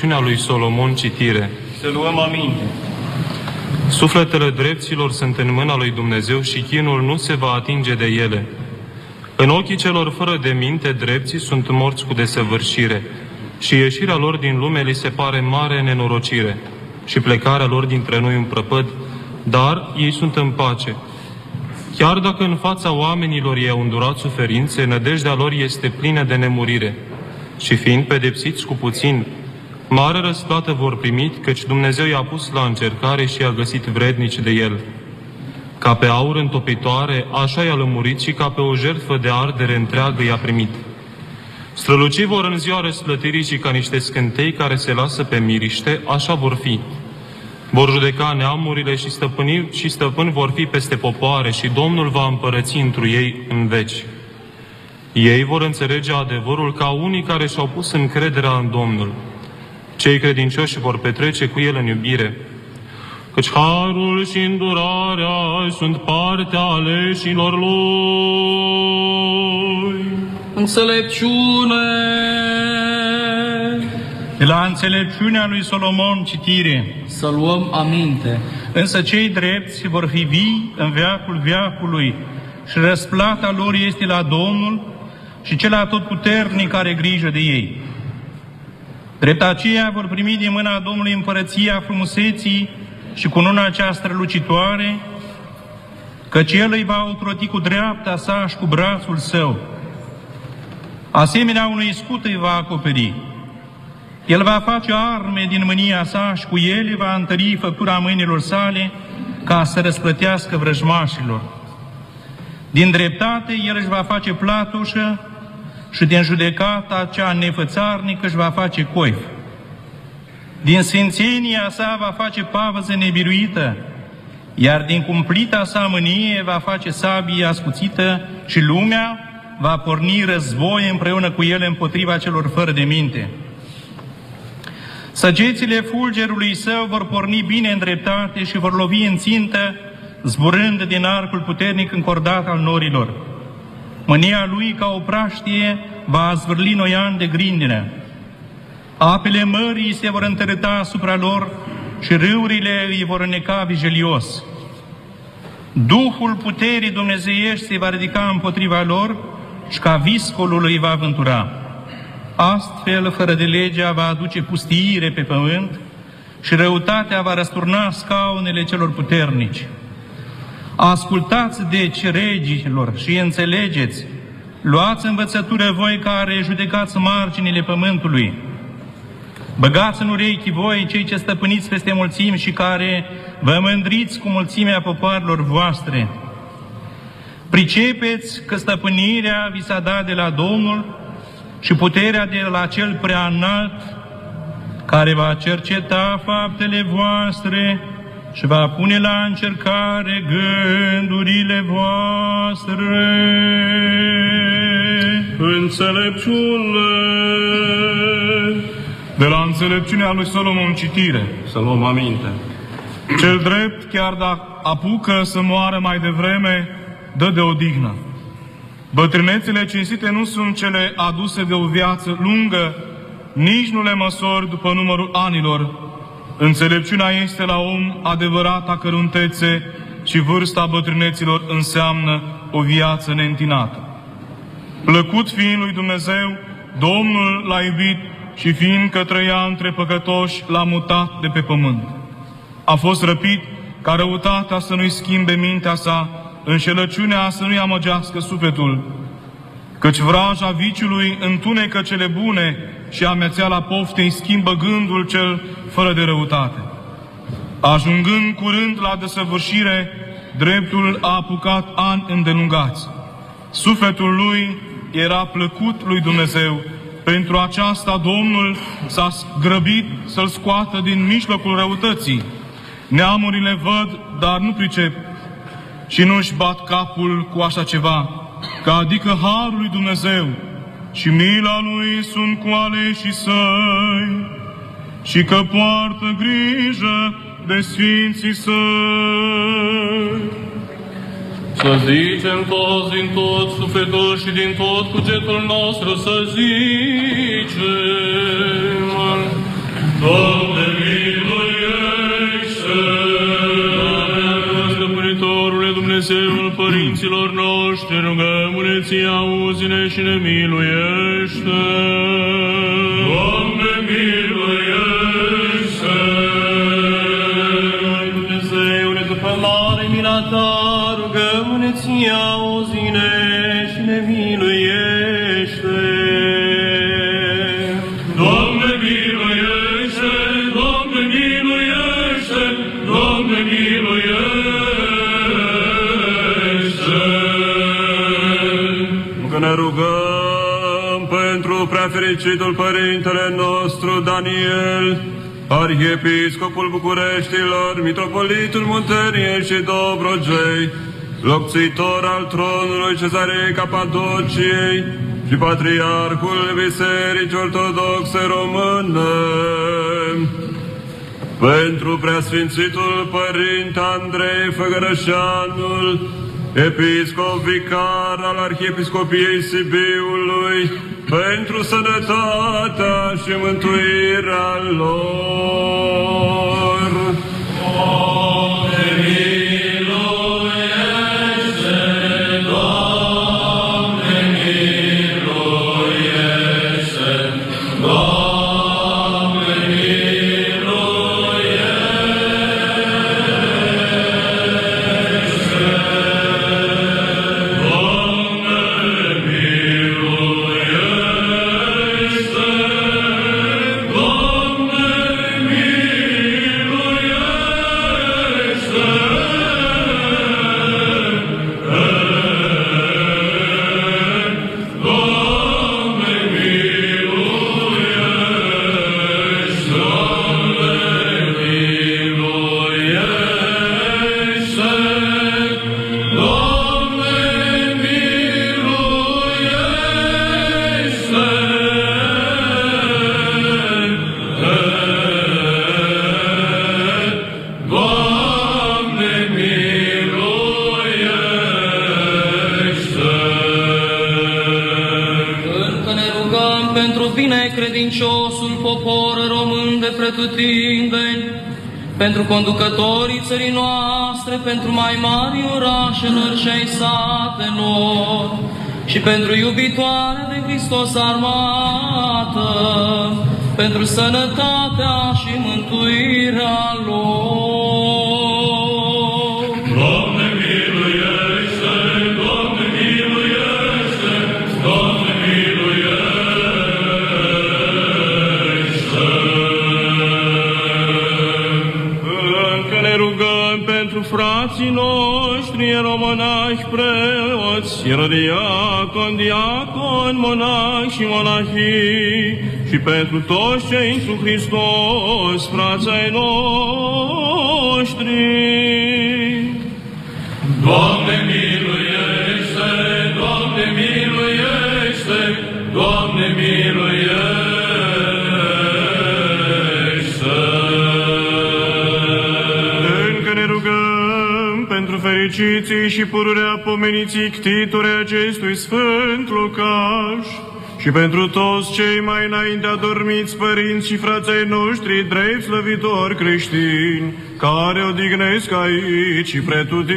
De la înțelepciunea lui Solomon citire. Să luăm aminte. Sufletele dreptilor sunt în mâna lui Dumnezeu și chinul nu se va atinge de ele. În ochii celor fără de minte, drepții sunt morți cu desăvârșire și ieșirea lor din lume li se pare mare nenorocire și plecarea lor dintre noi un prăpăd, dar ei sunt în pace. Chiar dacă în fața oamenilor ei au îndurat suferințe, nădejdea lor este plină de nemurire și fiind pedepsiți cu puțin, mare răsplată vor primi, căci Dumnezeu i-a pus la încercare și i-a găsit vrednici de el. Ca pe aur întopitoare, așa i-a lămurit și ca pe o jertfă de ardere întreagă i-a primit. Strălucii vor în ziua răsplătirii și ca niște scântei care se lasă pe miriște, așa vor fi. Vor judeca neamurile și stăpâni, și stăpâni vor fi peste popoare și Domnul va împărăți întru ei în veci. Ei vor înțelege adevărul ca unii care și-au pus încrederea în Domnul. Cei credincioși vor petrece cu El în iubire, căci harul și îndurarea sunt partea aleșilor Lui. Înțelepciune! De la înțelepciunea lui Solomon citire. Să luăm aminte. Însă cei drepți vor fi vii în veacul veacului și răsplata lor este la Domnul și cel atotputernic are grijă de ei. Drept aceea vor primi din mâna Domnului împărăția frumuseții și cu cununa cea strălucitoare, căci El îi va otroti cu dreapta sa și cu brațul său. Asemenea unui scut îi va acoperi. El va face arme din mânia sa și cu ele va întări făptura mâinilor sale ca să răsplătească vrăjmașilor. Din dreptate El își va face platușă și din judecata cea nefățarnică își va face coif. Din sfințenia sa va face pavăză nebiruită, iar din cumplita sa mânie va face sabie ascuțită și lumea va porni război împreună cu ele împotriva celor fără de minte. Săgețile fulgerului său vor porni bine în dreptate și vor lovi în țintă, zburând din arcul puternic încordat al norilor. Mânia lui ca o praștie va zvârli noi ani de grindină. Apele mării se vor întărâta asupra lor și râurile îi vor înneca vigilios. Duhul puterii dumnezeiești se va ridica împotriva lor și ca viscolul îi va vântura. Astfel, fără de legea va aduce pustiire pe pământ și răutatea va răsturna scaunele celor puternici. Ascultați deci regilor și înțelegeți, luați învățătură voi care judecați marginile pământului. Băgați în urechi voi cei ce stăpâniți peste mulțimi și care vă mândriți cu mulțimea popoarelor voastre. Pricepeți că stăpânirea vi s-a dat de la Domnul și puterea de la cel prea înalt, care va cerceta faptele voastre și va pune la încercare gândurile voastre. Înțelepciune! De la înțelepciunea lui Solomon citire. Să luăm aminte. Cel drept, chiar dacă apucă să moară mai devreme, dă de odihnă. Bătrânețele cinstite nu sunt cele aduse de o viață lungă, nici nu le măsori după numărul anilor. Înțelepciunea este la om adevărata căruntețe și vârsta bătrâneților înseamnă o viață neîntinată. Plăcut fiind lui Dumnezeu, Domnul l-a iubit și fiindcă trăia între păcătoși, l-a mutat de pe pământ. A fost răpit ca răutatea să nu-i schimbe mintea sa, înșelăciunea să nu-i amăgească sufletul, căci vraja viciului întunecă cele bune și amețeala poftei schimbă gândul cel fără de răutate. Ajungând curând la desăvârșire, dreptul a apucat ani îndelungați. Sufletul lui era plăcut lui Dumnezeu. Pentru aceasta Domnul s-a grăbit să-l scoată din mijlocul răutății. Neamurile văd, dar nu pricep și nu-și bat capul cu așa ceva, că adică Harul lui Dumnezeu și mila Lui sunt cu aleșii săi și că poartă grijă de Sfinții Săi. Să zicem toți din tot sufletul și din tot cugetul nostru să zicem Doamne, Dumnezeul părinților noștri, rugăm-ne ție, auzi-ne și ne miluiește! Doamne, miluiește! Pentru preafericitul Părintele nostru Daniel, Arhiepiscopul Bucureștilor, Mitropolitul Munteniei și Dobrogei, locțitor al tronului Cezarei Capadociei și Patriarhul Bisericii Ortodoxe Române, pentru preasfințitul Părinte Andrei Făgărășanul, episcop vicar al Arhiepiscopiei Sibiului, pentru sănătatea și mântuirea lor. Încă pretutindeni, pentru conducătorii țării noastre, pentru mai mari orașelor și ai satelor, și pentru iubitoare de Hristos armată, pentru sănătatea și mântuirea frații noștri ieromonași, preoți, ierodiacon, diacon, monași și monahii, și pentru toți cei întru Hristos, frații ai noștri. Fericiții și pururea pomeniții ctitore acestui sfânt locaș și pentru toți cei mai înainte adormiți părinți și frații ai noștri drept slăvitori creștini, care odihnesc aici și pretutindă.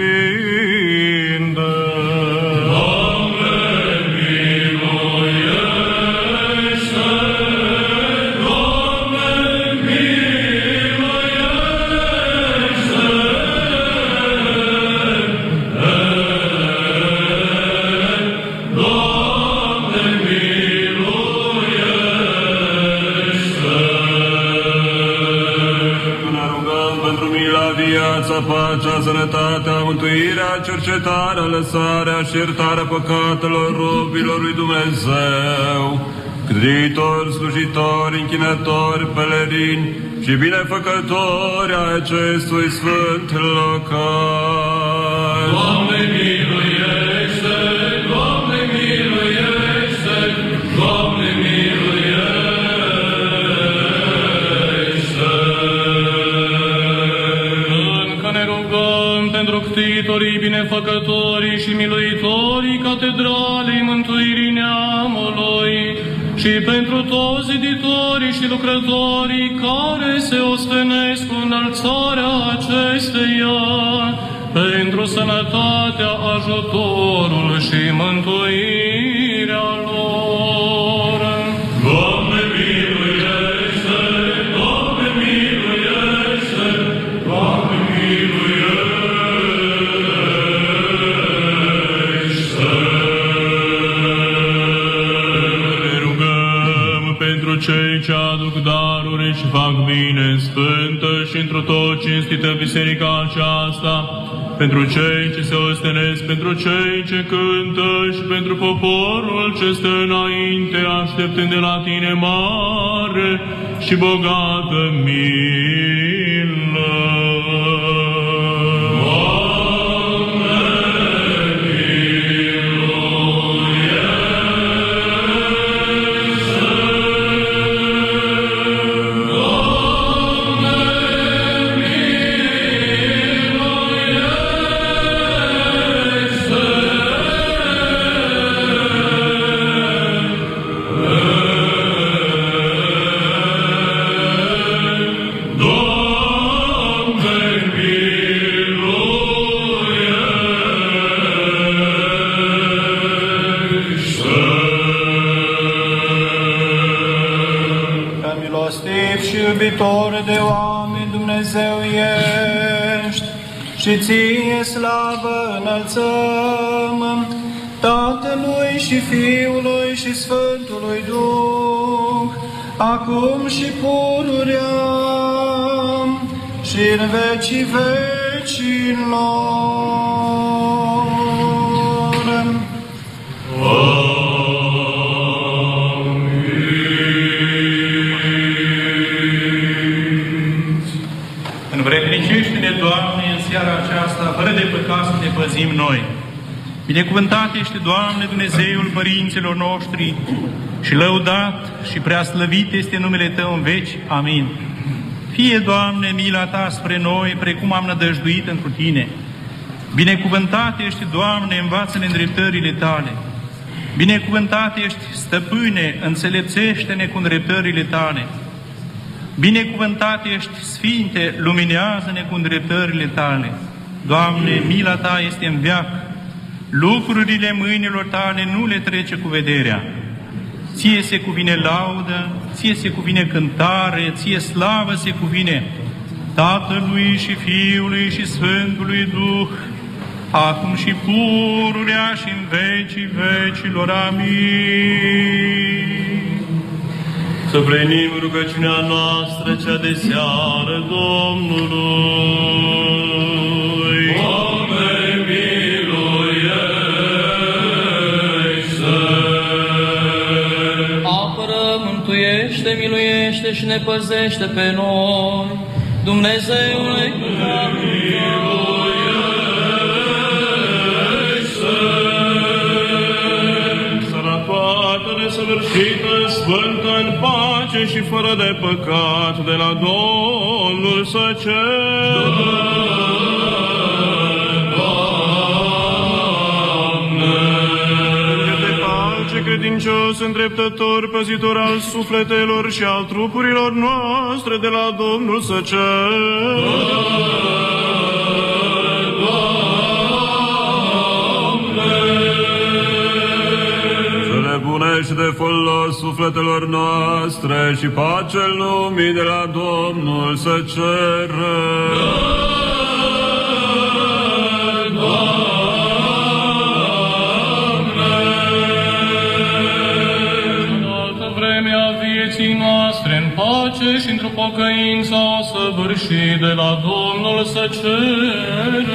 Pacea, sănătatea, mântuirea, cercetarea, lăsarea și iertarea păcatelor robilor lui Dumnezeu, ctitori, slujitori, închinători, pelerini și binefăcători ai acestui sfânt local. Rugăm pentru ctitorii, binefăcătorii și miluitorii catedralei mântuirii neamului și pentru toți ziditorii și lucrătorii care se ostenesc cu înălțarea acesteia, pentru sănătatea, ajutorul și mântuirea sfântă și într-o tot cinstită biserica aceasta, pentru cei ce se ostenesc, pentru cei ce cântă și pentru poporul ce stă înainte, așteptând de la tine mare și bogată milă. Acum și pururea și în vecii vecilor. Învrednicește-ne, Doamne, în seara aceasta, fără de păcat să ne păzim noi. Binecuvântat ești, Doamne, Dumnezeul părinților noștri și lăudat și preaslăvit este numele Tău în veci. Amin. Fie, Doamne, mila Ta spre noi, precum am nădăjduit întru Tine. Binecuvântat ești, Doamne, învață-ne îndreptările Tale. Binecuvântat ești, Stăpâne, înțelepțește-ne cu îndreptările Tale. Binecuvântat ești, Sfinte, luminează-ne cu îndreptările Tale. Doamne, mila Ta este în veac, lucrurile mâinilor Tale nu le trece cu vederea. Ție se cuvine laudă, ție se cuvine cântare, ție slavă se cuvine Tatălui și Fiului și Sfântului Duh, acum și pururea și în vecii vecilor. Amin. Să venim rugăciunea noastră cea de seară Domnului. Miluiește și ne păzește pe noi. Dumnezeule, Sărătoată, desăvârșită, sfântă în pace și fără de păcat, de la Domnul să cer. Pace, credincios, îndreptător, păzitor al sufletelor și al trupurilor noastre, de la Domnul să cer. Cele bune și de folos sufletelor noastre și pacea lumii de la Domnul să ceră. Pace și într-o pocăință săvârșit de la Domnul să cerem.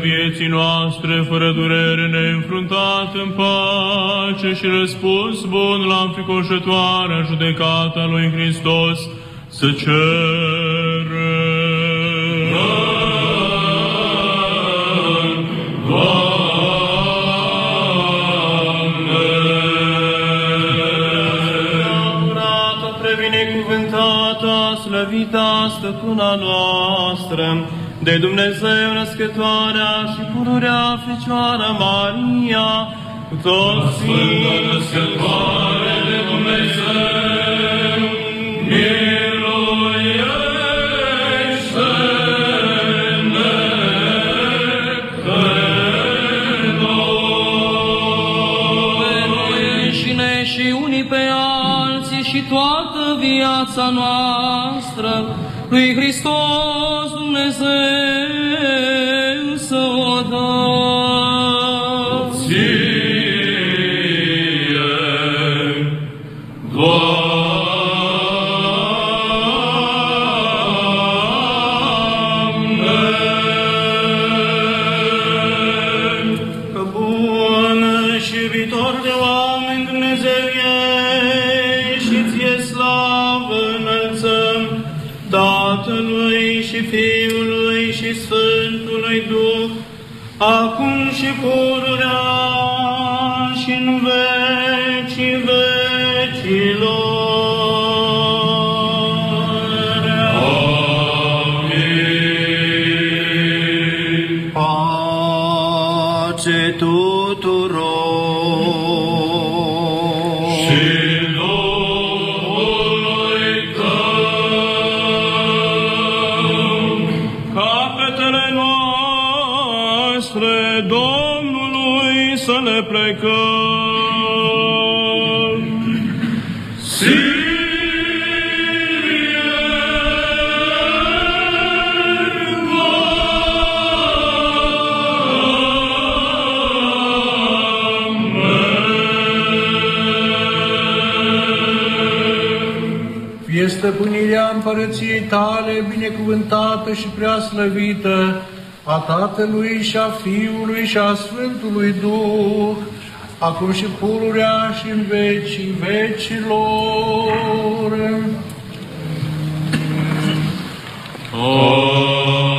vieții noastre fără durere neînfruntat în pace și răspuns bun la înfricoșătoarea judecata lui Hristos să cerem. Curată, prebinecuvântată, slăvita, stăpâna noastră, de Dumnezeu născătoarea și pururea Fecioară Maria, cu toți Sfântă născătoare de Dumnezeu, miluiește-ne. Pe noi înșine și unii pe alții și toată viața noastră lui Hristos Dumnezeu Pace tuturor. și Duhului Tău, Capetele noastre Domnului să le plecăm. Stăpânirea împărăției tale binecuvântată și prea slăvită a Tatălui și a Fiului și a Sfântului Duh, acum și pururea și în vecii vecilor. Amin.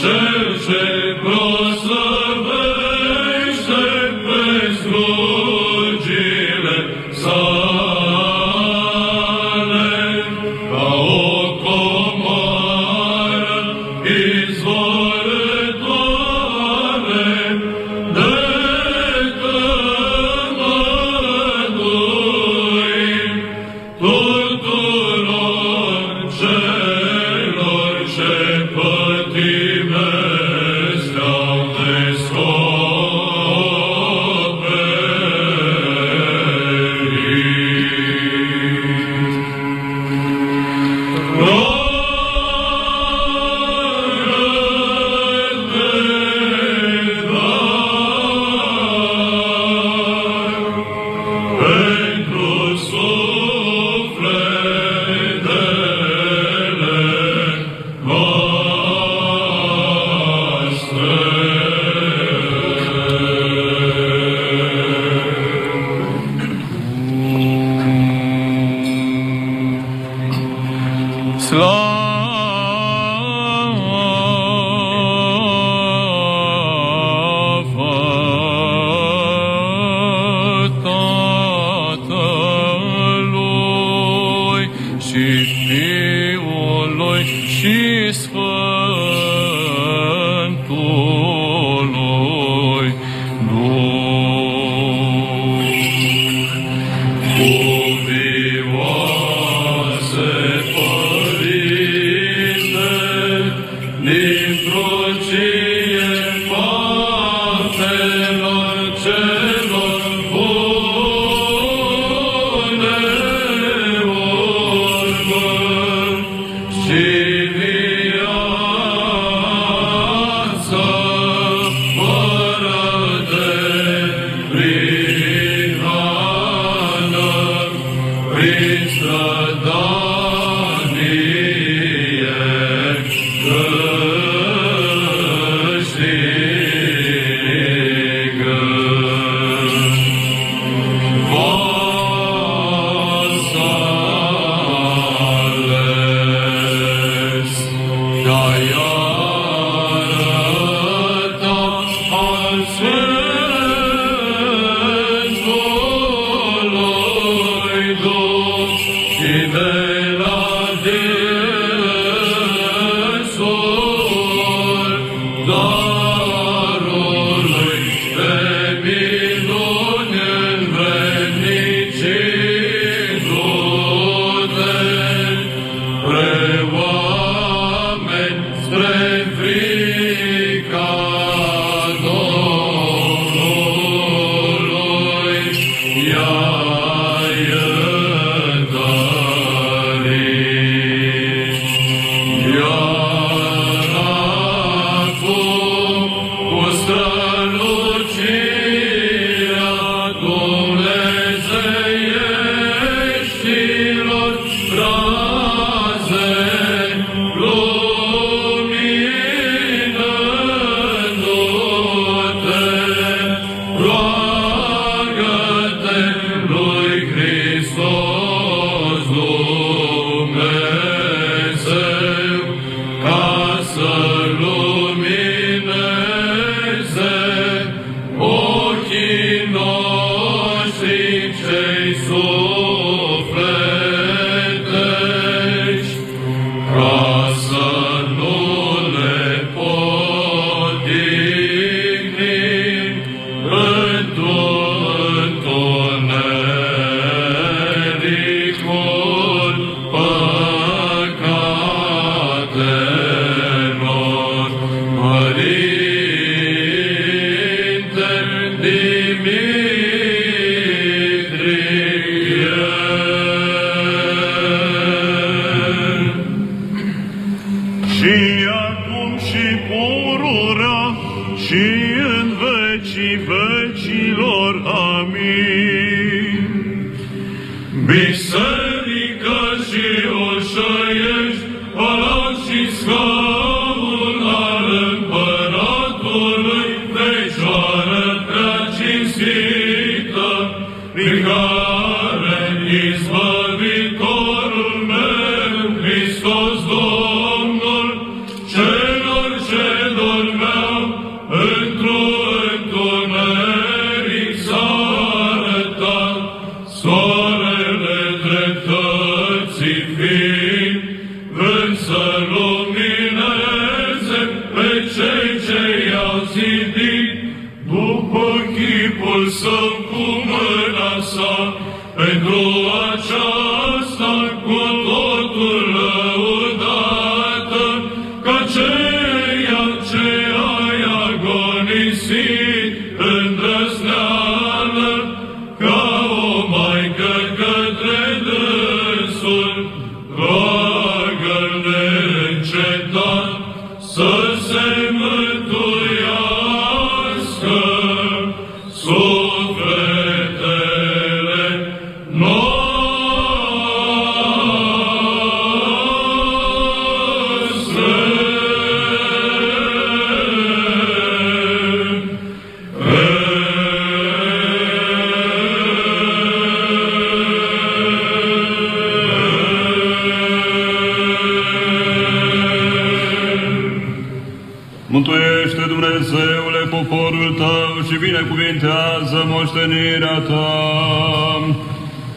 Cel ce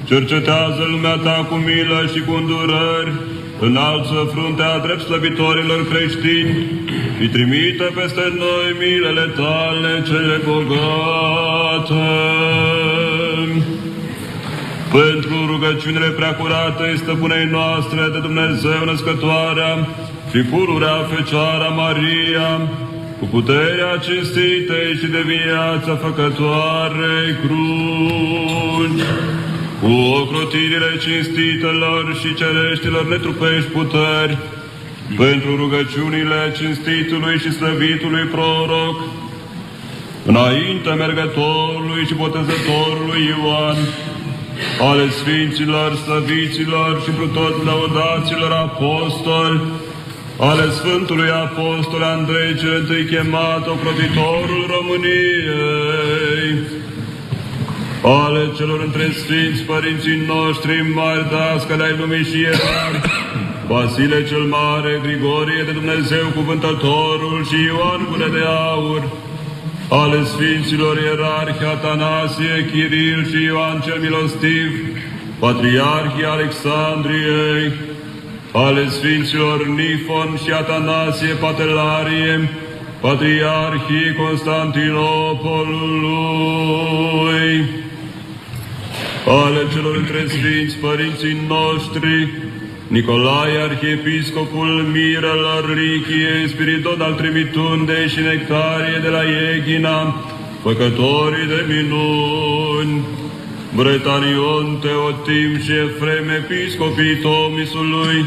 Cercetează lumea ta cu milă și cu îndurări, înalță fruntea drept slăbitorilor creștini și trimite peste noi milele tale cele bogate. Pentru rugăciunile preacurate stăpânei noastre de Dumnezeu născătoarea și pururea Fecioara Maria, cu puterea cinstitei și de viață făcătoarei cruci, cu ocrotirile cinstitelor și cereștilor netrupești puteri, pentru rugăciunile cinstitului și slăvitului proroc, înainte mergătorului și botezătorului Ioan, ale Sfinților, Slăviților și cu tot laudaților apostoli, ale Sfântului Apostol Andrei cel întâi chemat, ocrotitorul României, ale celor între Sfinți Părinții noștri, mari dascăle ai lumii și ierari, Vasile cel Mare, Grigorie de Dumnezeu Cuvântătorul și Ioan Gură de Aur, ale Sfinților Ierarhi Atanasie, Chiril și Ioan cel Milostiv, Patriarhii Alexandriei, ale Sfinților Nifon și Atanasie Patelarie, Patriarhii Constantinopolului, ale celor între Sfinți Părinții noștri, Nicolae, Arhiepiscopul Mirelor Lichiei, Spiridon al Trimitundei și Nectarie de la Eghina, făcătorii de minuni, Bretanion, Teotim și Efrem, Episcopii Tomisului,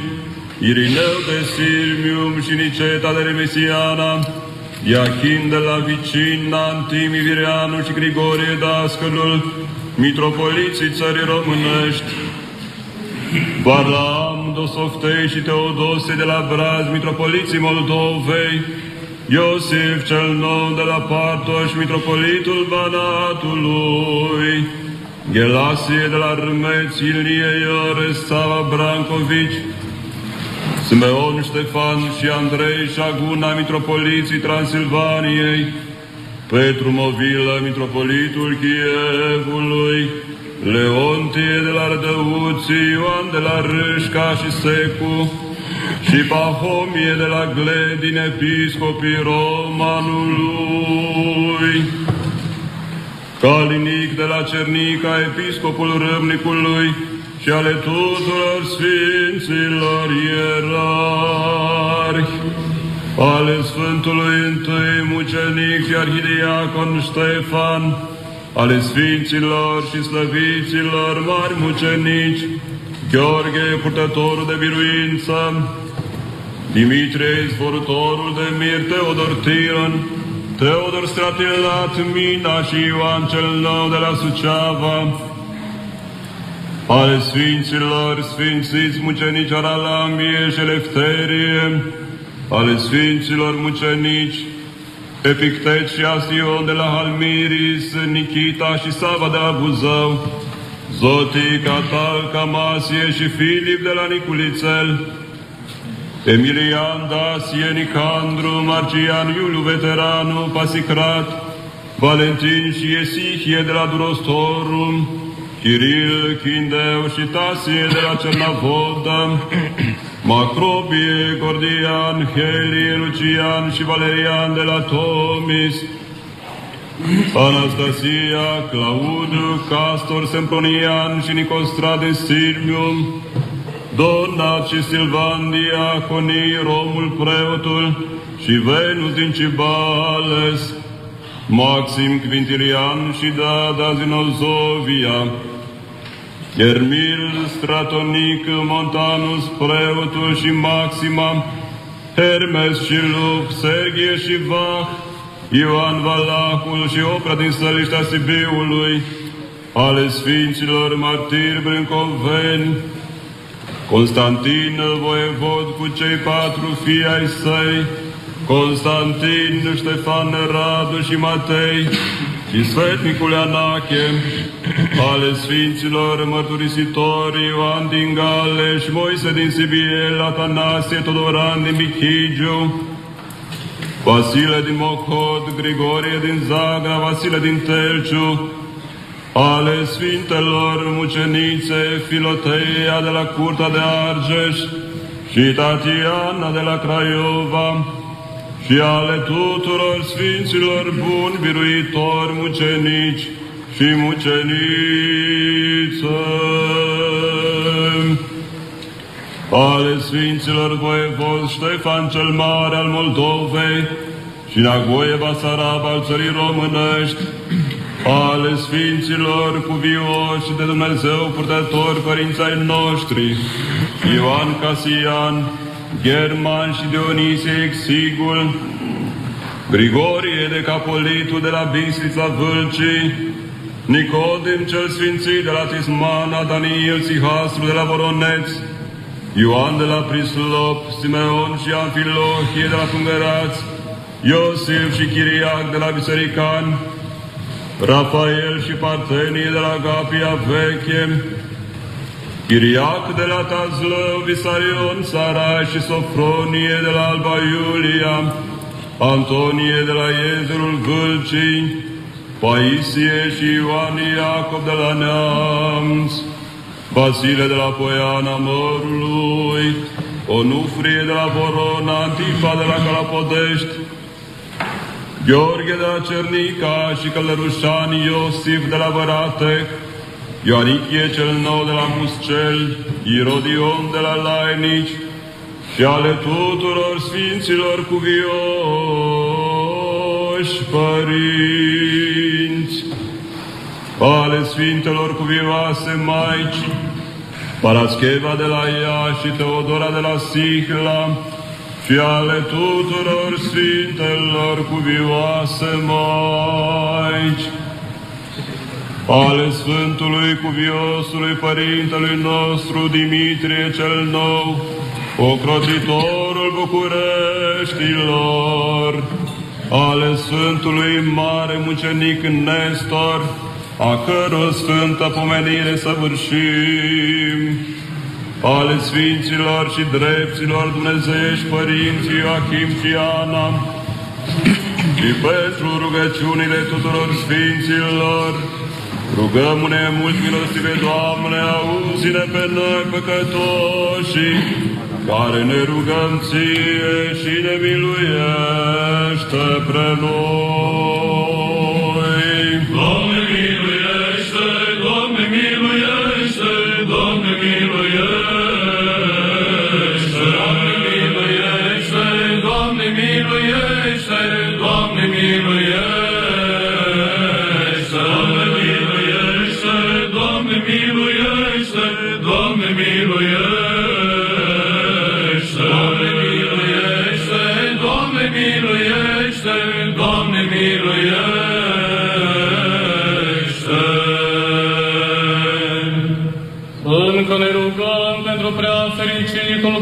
Irineu de Sirmium și Niceta de Remesiana, Iachim de la Vicina, Antimi Vireanu și Grigorie Dascălul, Mitropoliții țării românești, Balaam, Dosoftei și Teodosie de la Braz, Mitropoliții Moldovei, Iosif cel nou de la Partoș, Mitropolitul Banatului, Gelasie de la Râmeț, Ilie Iores, Sava Brancovici, Simeon Ștefan și Andrei Șaguna, Mitropoliții Transilvaniei, Petru Movilă, Mitropolitul Chievului, Leontie de la Rădăuții, Ioan de la Râșca și Secu, și Pahomie de la Gledin, Episcopii Romanului, Calinic de la Cernica, Episcopul Râmnicului, și ale tuturor Sfinților Ierarhi, ale Sfântului Întâi Mucenic și Arhidiacon Ștefan, ale Sfinților și Slăviților mari mucenici, Gheorghe, purtătorul de biruință, Dimitrie, zvorătorul de mir, Teodor Tiran, Teodor Stratilat, Mina și Ioan cel Nou de la Suceava, ale Sfinților, Sfințiți Mucenici Aralamie și Elefterie, ale Sfinților Mucenici, Epictet și Asion de la Halmiris, Nikita și Sava de la Buzău, Zotic, Atal, Camasie și Filip de la Niculițel, Emilian, Dasie, Nicandru, Marcian, Iuliu, Veteranu, Pasicrat, Valentin și Esihie de la Durostorum, Chiril, Chindeu și Tasie de la Cernavodă, Macrobie, Gordian, Helie, Lucian și Valerian de la Tomis, Anastasia, Claud, Castor, Sempronian și Nicostrat de Sirmium, Donat și Silvan Diaconii, Romul Preotul și Venus din Cibales, Maxim Quintilian și Dada Zinozovia, Ermil Stratonic, Montanus Preotul și Maxima, Hermes și Lup, Sergie și Vach, Ioan Valahul și opera din săliștea Sibiului, ale Sfinților Martiri Brâncoveni, Constantin voievod cu cei patru fii ai săi, Constantin, Ștefan Radu și Matei, și Sfetnicul Anache, ale Sfinților Mărturisitori Ioan din Gale și Moise din Sibiel, Atanasie Todoran din Michigiu, Vasile din Mocod, Grigorie din Zaga, Vasile din Telciu, ale Sfintelor Mucenițe, Filoteia de la Curtea de Argeș și Tatiana de la Craiova, și ale tuturor Sfinților buni, biruitori, mucenici și mucenițe, ale Sfinților voievoz Ștefan cel Mare al Moldovei și Nagoie Basarab al țării românești, ale Sfinților cuvioși de Dumnezeu purtători părinții ai noștri, Ioan Casian, German și Dionisie Exigul, Grigorie de Capolitu de la Bistrița Vâlcii, Nicodim cel Sfințit de la Tismana, Daniel Sihastru de la Voroneț, Ioan de la Prislop, Simeon și Amfilohie de la Fungăraț, Iosif și Chiriac de la Biserican, Rafael și Partenie de la Gapia Veche, Chiriac de la Tazlău, Visarion, Sarai și Sofronie de la Alba Iulia, Antonie de la Iezerul Vâlcii, Paisie și Ioan Iacob de la Neamț, Vasile de la Poiana Mărului, Onufrie de la Vorona, Antifa de la Calapodești, Gheorghe de la Cernica și Călărușani Iosif de la Văratec, Ioanichie cel nou de la Muscel, Irodion de la Lainici și ale tuturor sfinților cuvioși părinți, ale sfintelor cuvioase maici, Parascheva de la ea și Teodora de la Sihla, și ale tuturor sfintelor cuvioase maici, ale Sfântului Cuviosului Părintelui nostru Dimitrie cel Nou, ocrotitorul Bucureștilor, ale Sfântului Mare Mucenic Nestor, a căror sfântă pomenire săvârșim, ale Sfinților și Drepților Dumnezeiești Părinții Joachim și Ana, și pentru rugăciunile tuturor Sfinților, Rugăm-ne mult milostive, Doamne, auzi-ne pe noi păcătoși, care ne rugăm Ție și ne miluiește pre noi.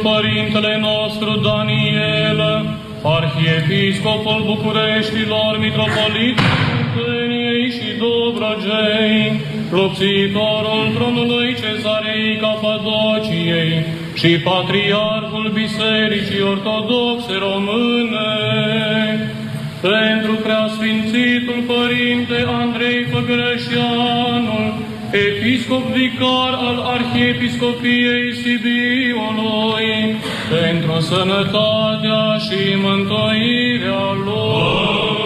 Părintele nostru Daniel, Arhiepiscopul Bucureștilor, Mitropolitul Tâniei și Dobrogei, lupțitorul tronului Cezarei Capadociei și Patriarhul Bisericii Ortodoxe Române, pentru preasfințitul Părinte Andrei Făgărășianul, episcop vicar al Arhiepiscopiei Sibiului, pentru sănătatea și mântuirea lor.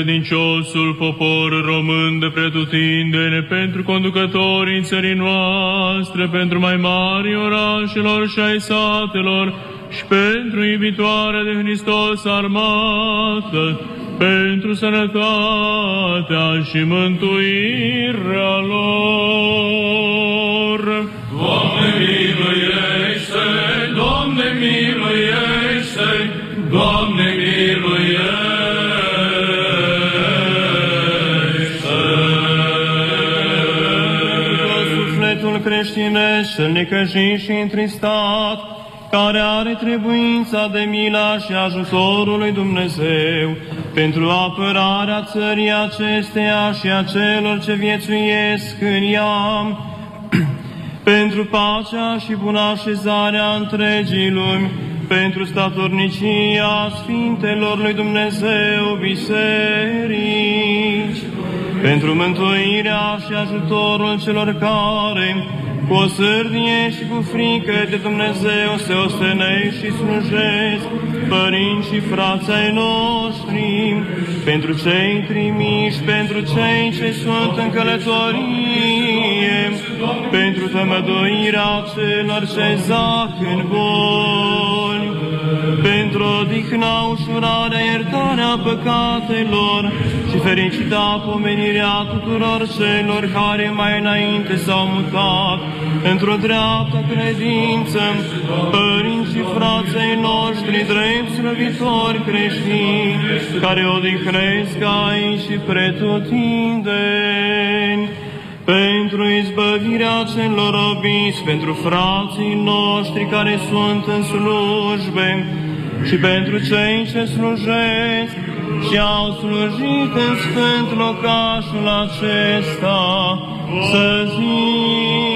Pentru binecredinciosul popor român de pretutindene, pentru conducătorii în țării noastre, pentru mai mari orașelor și ai satelor, și pentru iubitoarea de Hristos armată, pentru sănătatea și mântuirea lor. Doamne miluiește, Doamne miluiește, Doamne sufletul creștinesc, cel necăjit și întristat, care are trebuința de mila și ajutorul lui Dumnezeu, pentru apărarea țării acesteia și a celor ce viețuiesc în ea, pentru pacea și bună așezarea întregii lumi, pentru statornicia Sfintelor lui Dumnezeu biserici, pentru mântuirea și ajutorul celor care, cu o sârdie și cu frică de Dumnezeu se ostenesc și slujesc, părinți și frații ai noștri, pentru cei trimiși, pentru cei ce sunt în călătorie, pentru tămăduirea celor ce zac în boli, pentru odihna, ușurarea, iertarea păcatelor și fericita pomenirea tuturor celor care mai înainte s-au mutat. Într-o dreaptă credință, părinți și frații noștri, drept slăvitori creștini, care odihnesc aici și pretutindeni, pentru izbăvirea celor obiți, pentru frații noștri care sunt în slujbe și pentru cei ce slujesc și au slujit în sfânt locașul acesta, să zice.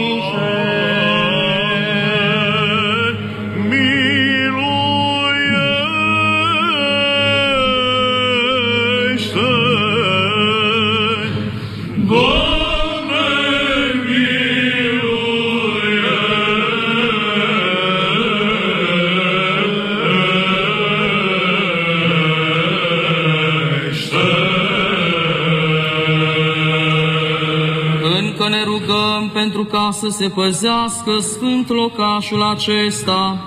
Pentru ca să se păzească sfânt locașul acesta,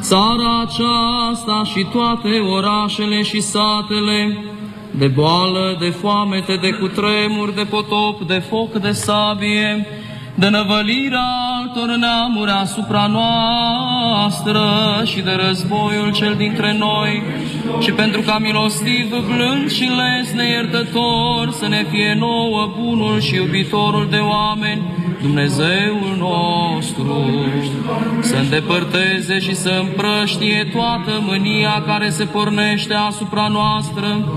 țara aceasta și toate orașele și satele, de boală, de foamete, de cutremur, de potop, de foc, de sabie, de năvălirea altor neamuri asupra noastră și de războiul cel dintre noi, și pentru ca milostiv, blând și lesne iertător să ne fie nouă bunul și iubitorul de oameni, Dumnezeul nostru, să îndepărteze și să împrăștie toată mânia care se pornește asupra noastră,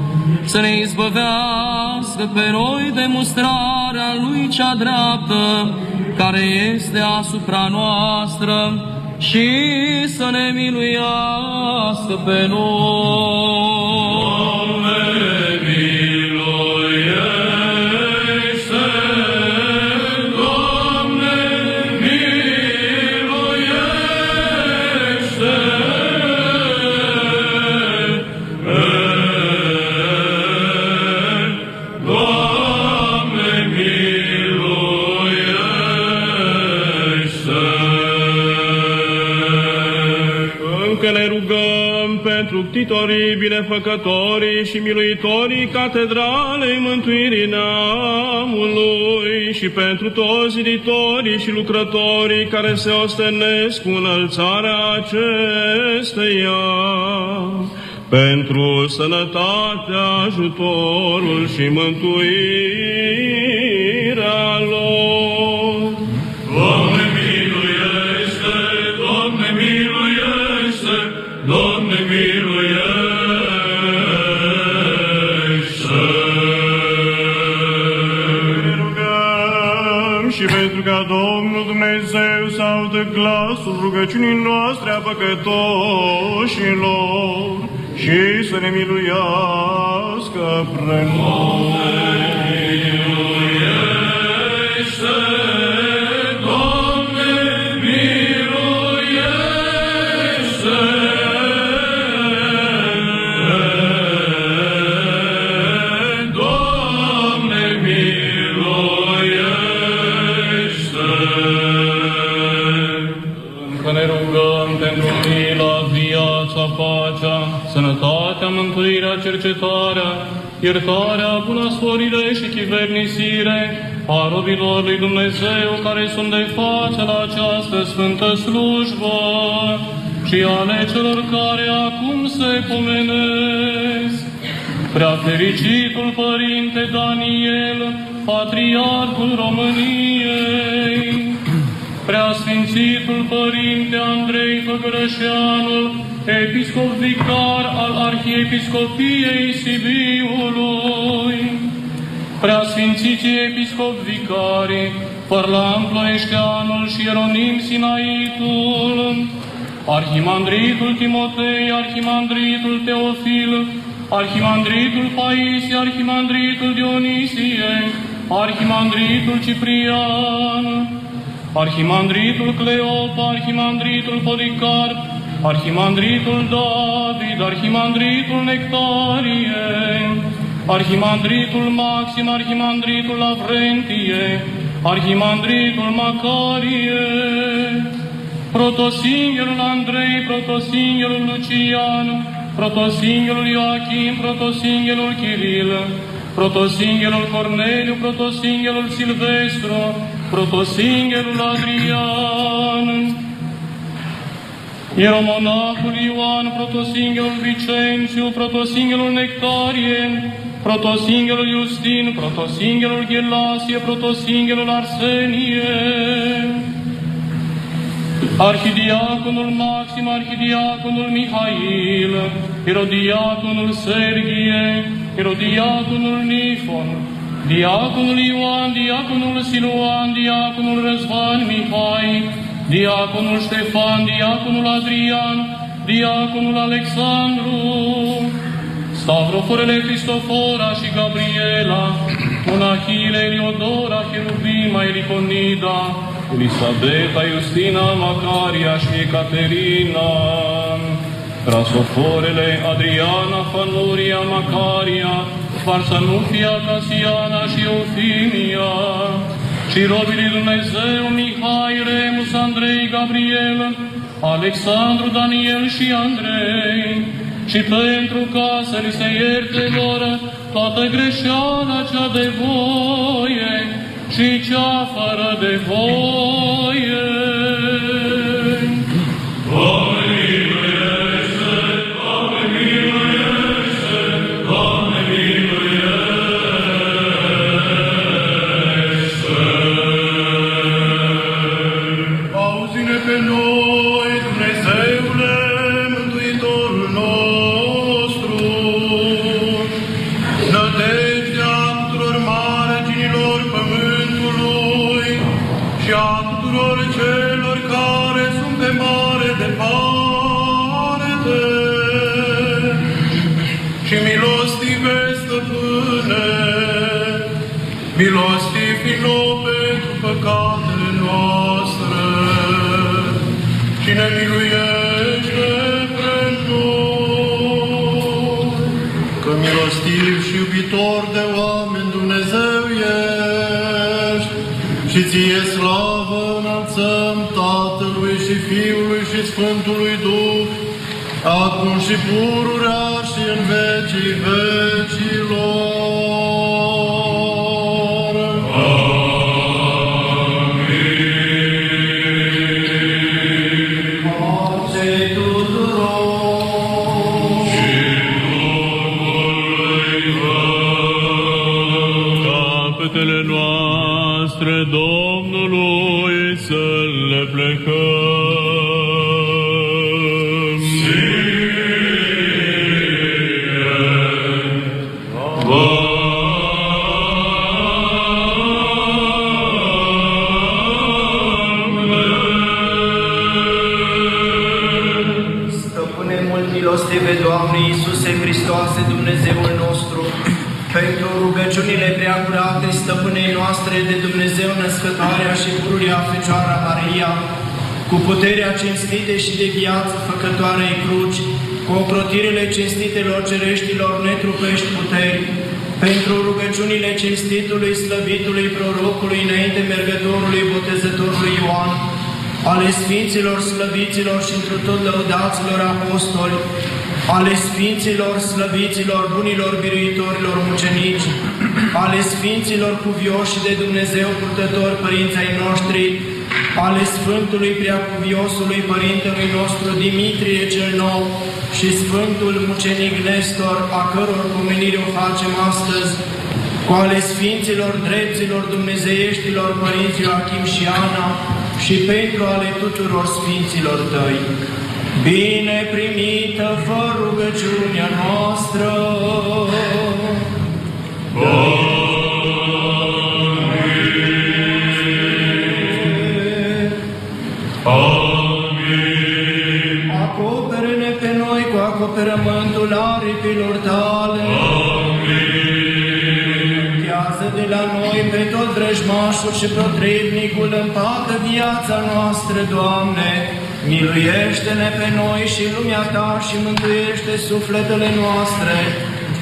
să ne izbăvească pe noi de mustrarea Lui cea dreaptă, care este asupra noastră, și să ne miluiască pe noi. Pentru ctitorii, binefăcătorii și miluitorii catedralei mântuirii neamului și pentru toți ziditorii și lucrătorii care se ostenesc cu înălțarea acesteia pentru sănătatea, ajutorul și mântuirea lor. Și pentru ca Domnul Dumnezeu să audă glasul rugăciunii noastre a păcătoșilor și să ne miluiască pre noi. Miluiește, mântuirea, cercetarea, iertarea, bunăstvorire și chivernisire a robilor lui Dumnezeu care sunt de față la această sfântă slujbă și ale celor care acum se pomenesc. Prea fericitul Părinte Daniel, Patriarhul României, Preasfințitul Părinte Andrei Făgărășeanul, Episcop Vicar al Arhiepiscopiei Sibiului, Preasfințiții Episcop Vicari, Fărlan Ploieșteanul și Ieronim Sinaitul, Arhimandritul Timotei, Arhimandritul Teofil, Arhimandritul Paisie, Arhimandritul Dionisie, Arhimandritul Ciprian, Arhimandritul Cleopa, Arhimandritul Policarp, Arhimandritul David, Arhimandritul Nectarie, Arhimandritul Maxim, Arhimandritul Lavrentie, Arhimandritul Macarie, Protosinghelul Andrei, Protosinghelul Lucian, Protosinghelul Ioachim, Protosinghelul Chiril, Protosinghelul Corneliu, Protosinghelul Silvestru, Protosinghelul Adrian, Ieromonahul Ioan, Protosinghelul Vicențiu, Protosinghelul Nectarie, Protosinghelul Justin, Protosinghelul Ghelasie, Protosinghelul Arsenie, Arhidiaconul Maxim, Arhidiaconul Mihail, Irodiaconul Sergie, Irodiaconul Nifon, Diaconul Ioan, Diaconul Siluan, Diaconul Răzvan Mihai, Diaconul Ștefan, Diaconul Adrian, Diaconul Alexandru, Stavroforele Cristofora și Gabriela, Monachile Eliodora, Cherubima, Eliconida, Elisabeta, Justina, Macaria și Ecaterina, Rasoforele, Adriana, Fanuria, Macaria, Farsanufia, Casiana și Eufimia, și robii lui Dumnezeu, Mihai, Remus, Andrei, Gabriel, Alexandru, Daniel și Andrei, și pentru ca să li se ierte lor toată greșeala cea de voie și cea fără de voie. Acum și pururia Fecioara Maria, cu puterea cinstite și de viață făcătoarei cruci, cu ocrotirile cinstitelor cereștilor netrupești puteri, pentru rugăciunile cinstitului, slăvitului, prorocului, înainte mergătorului, botezătorului Ioan, ale Sfinților, Slăviților și întru tot lăudaților apostoli, ale Sfinților, Slăviților, bunilor biruitorilor mucenici, ale Sfinților cuvioși de Dumnezeu purtători părinții ai noștri, ale Sfântului Preacuviosului Părintelui nostru Dimitrie cel Nou și Sfântul Mucenic Nestor, a căror pomenire o facem astăzi, cu ale Sfinților Drepților Dumnezeieștilor Părinții Joachim și Ana și pentru ale tuturor Sfinților Tăi. Bine primită fă rugăciunea noastră! Acoperământul aripilor tale. Chează de la noi pe tot vrăjmașul și potrivnicul în pată viața noastră, Doamne. Miluiește-ne pe noi și lumea Ta și mântuiește sufletele noastre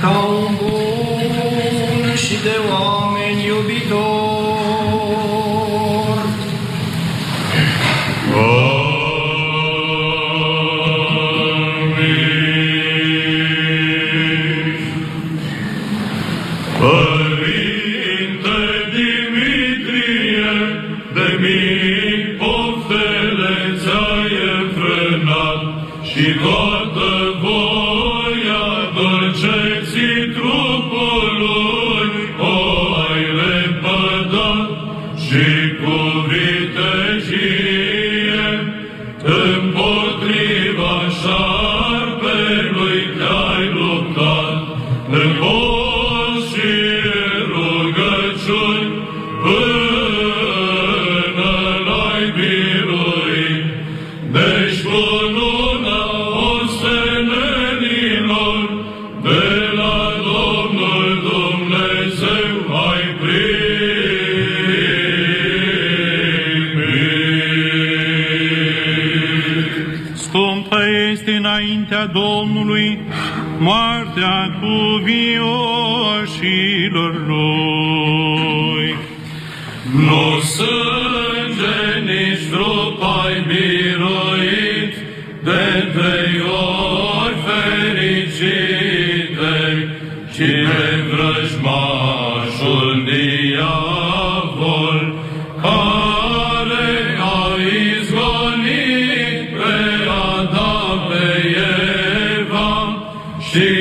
ca un bun și de oameni iubitor. Și